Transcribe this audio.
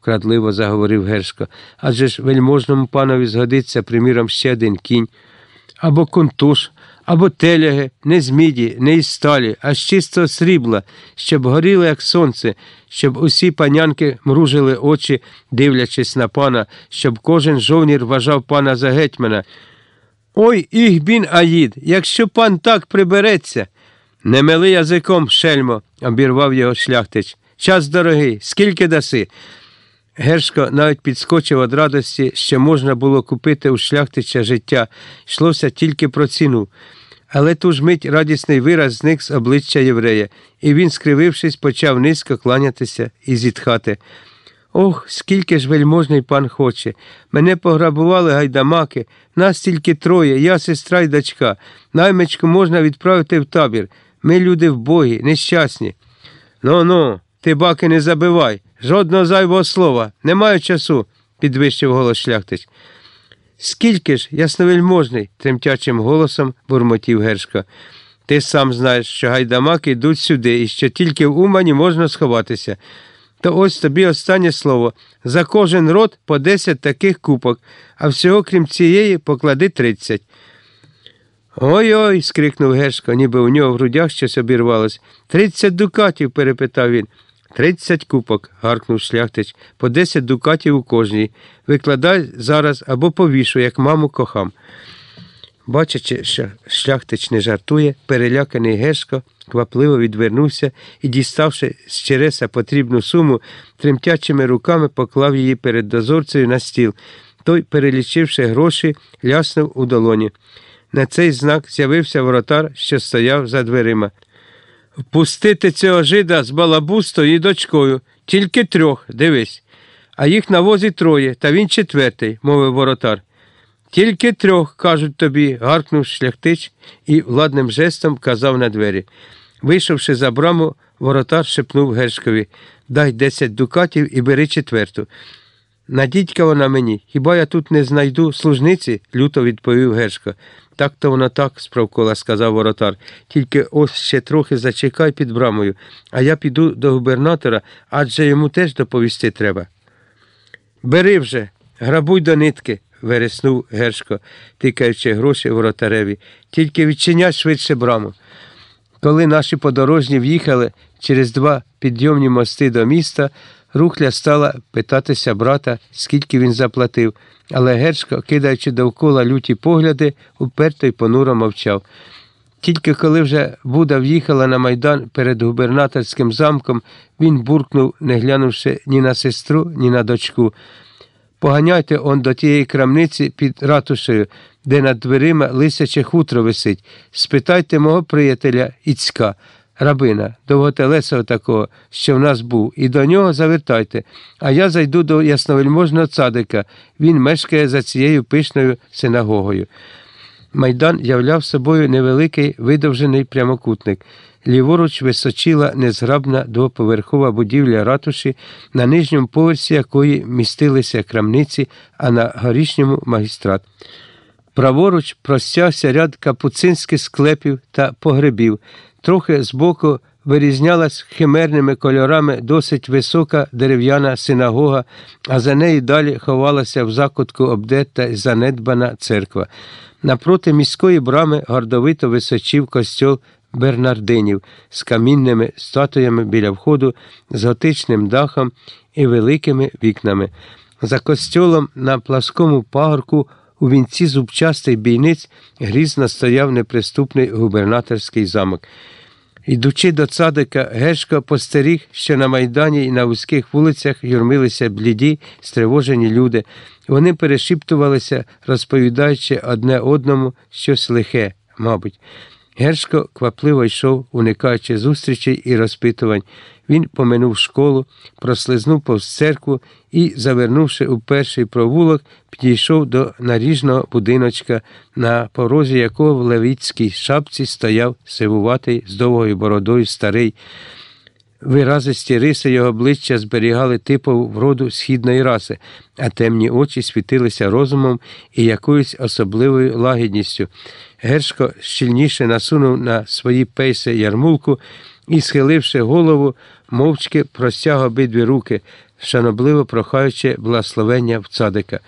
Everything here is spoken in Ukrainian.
вкрадливо заговорив Гершко. Адже ж вельможному панові згодиться, приміром, ще один кінь, або контуш, або теляги, не з міді, не із сталі, а з чистого срібла, щоб горіло, як сонце, щоб усі панянки мружили очі, дивлячись на пана, щоб кожен жовнір вважав пана за гетьмана. Ой, їх бін Аїд, якщо пан так прибереться. Не мили язиком, шельмо, обірвав його шляхтич. Час дорогий, скільки даси? Гершко навіть підскочив від радості, що можна було купити у шляхтича життя, йшлося тільки про ціну. Але ту ж мить радісний вираз зник з обличчя єврея, і він, скривившись, почав низько кланятися і зітхати. Ох, скільки ж вельможний пан хоче. Мене пограбували гайдамаки, нас тільки троє, я сестра й дочка. Наймичку можна відправити в табір. Ми люди вбогі, нещасні. Ну ну, ти баки не забивай, жодного зайвого слова, немає часу, підвищив голос шляхтич. Скільки ж, ясновельможний, тремтячим голосом бурмотів Гершка. Ти сам знаєш, що гайдамаки йдуть сюди і що тільки в Умані можна сховатися. То ось тобі останнє слово. За кожен рот по 10 таких купок, а всього, крім цієї, поклади 30. Ой-ой. скрикнув Гешко, ніби у нього в грудях щось обірвалось. Тридцять дукатів, перепитав він. Тридцять купок, гаркнув шляхтич, по десять дукатів у кожній. Викладай зараз або повішу, як маму кохам. Бачачи, що шляхтич не жартує, переляканий Гешко квапливо відвернувся і, діставши з череса потрібну суму, тремтячими руками поклав її перед дозорцею на стіл. Той, перелічивши гроші, ляснув у долоні. На цей знак з'явився воротар, що стояв за дверима. Впустити цього жида з балабустою і дочкою, тільки трьох, дивись. А їх на возі троє, та він четвертий, мовив воротар. Тільки трьох, кажуть тобі, гаркнув шляхтич і владним жестом казав на двері. Вийшовши за браму, воротар шепнув Гершкові Дай десять дукатів і бери четверту. Надітька вона мені, хіба я тут не знайду служниці? люто відповів Гершко. Так то воно так, справкола, сказав воротар. Тільки ось ще трохи зачекай під брамою, а я піду до губернатора, адже йому теж доповісти треба. Бери вже, грабуй до нитки, вереснув Гершко, тикаючи гроші воротареві. Тільки відчиняй швидше браму. Коли наші подорожні в'їхали через два підйомні мости до міста, Рухля стала питатися брата, скільки він заплатив, але Гершко, кидаючи довкола люті погляди, уперто й понуро мовчав. Тільки коли вже Буда в'їхала на майдан перед губернаторським замком, він буркнув, не глянувши ні на сестру, ні на дочку. Поганяйте он до тієї крамниці під ратушею, де над дверима лисяче хутро висить. Спитайте мого приятеля Іцька, рабина, довготелесого такого, що в нас був, і до нього завертайте, а я зайду до ясновельможного цадика. Він мешкає за цією пишною синагогою. Майдан являв собою невеликий видовжений прямокутник. Ліворуч височила незграбна двоповерхова будівля ратуші, на нижньому поверсі якої містилися крамниці, а на горішньому магістрат. Праворуч простягся ряд капуцинських склепів та погребів. Трохи збоку вирізнялась химерними кольорами досить висока дерев'яна синагога, а за нею далі ховалася в закутку обдета і занедбана церква. Напроти міської брами гордовито височив костьол Бернардинів з камінними статуями біля входу, з готичним дахом і великими вікнами. За костьолом на пласкому пагорку у вінці зубчастих бійниць грізно стояв неприступний губернаторський замок. Йдучи до цадика, Гешко постеріг, що на майдані і на вузьких вулицях юрмилися бліді, стривожені люди. Вони перешіптувалися, розповідаючи одне одному щось лихе, мабуть. Гершко квапливо йшов, уникаючи зустрічей і розпитувань. Він поминув школу, прослизнув повз церкву і, завернувши у перший провулок, підійшов до наріжного будиночка, на порозі якого в левіцькій шапці стояв сивуватий з довгою бородою старий. Виразисті риси його обличчя зберігали типову вроду східної раси, а темні очі світилися розумом і якоюсь особливою лагідністю. Гершко щільніше насунув на свої пейси ярмулку і, схиливши голову, мовчки простяг обидві руки. шанобливо прохаючи благословення в цадика.